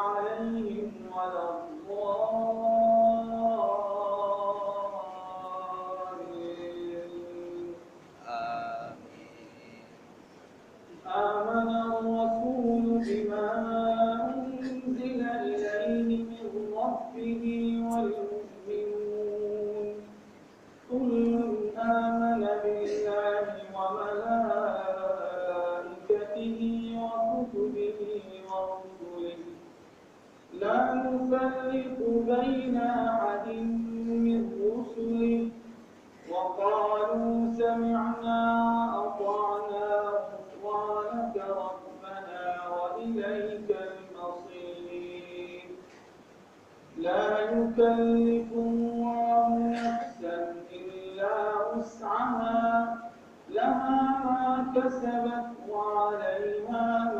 عليهم ولا الضالين نفرق بين أحد من رسله. وقالوا سمعنا وأطعنا غفرانك ربنا وإليك المصير. لا يكلف الله نفسا إلا وسعها. لها ما كسبت وعليها ما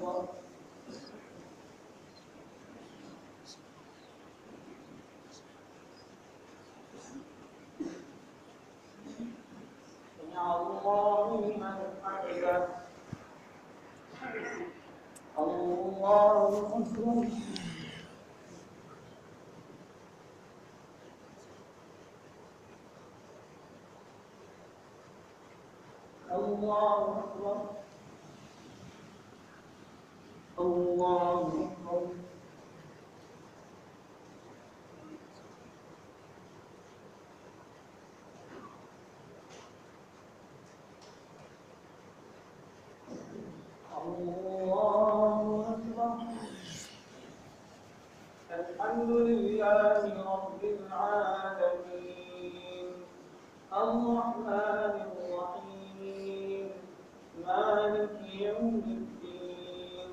أكبر سمع الله لمن الله أكبر الله أكبر الله أكبر الله أكبر الحمد لله رب العالمين الرحمن الرحيم مالك يوم الدين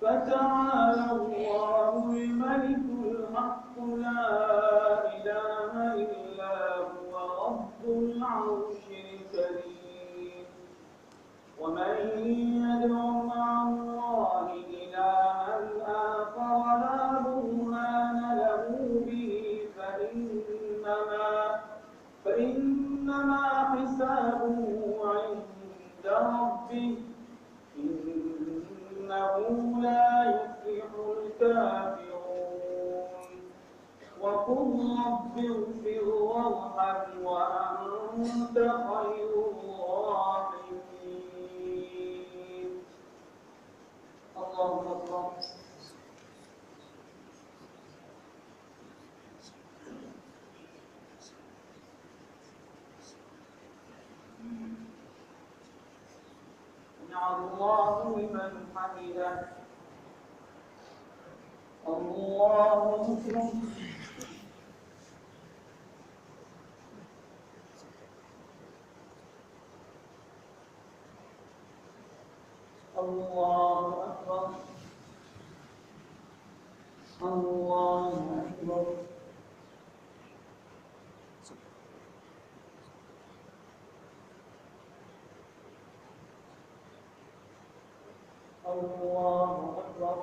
فتعالى الله الملك الحق ومن يدع فاغفر وارحم وأنت خير الراحمين اللهم اكبر الله لمن حمده الله أكبر الله أكبر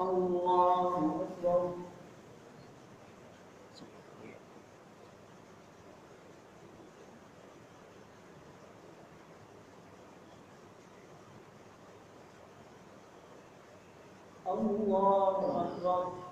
الله أكبر. الله أكبر.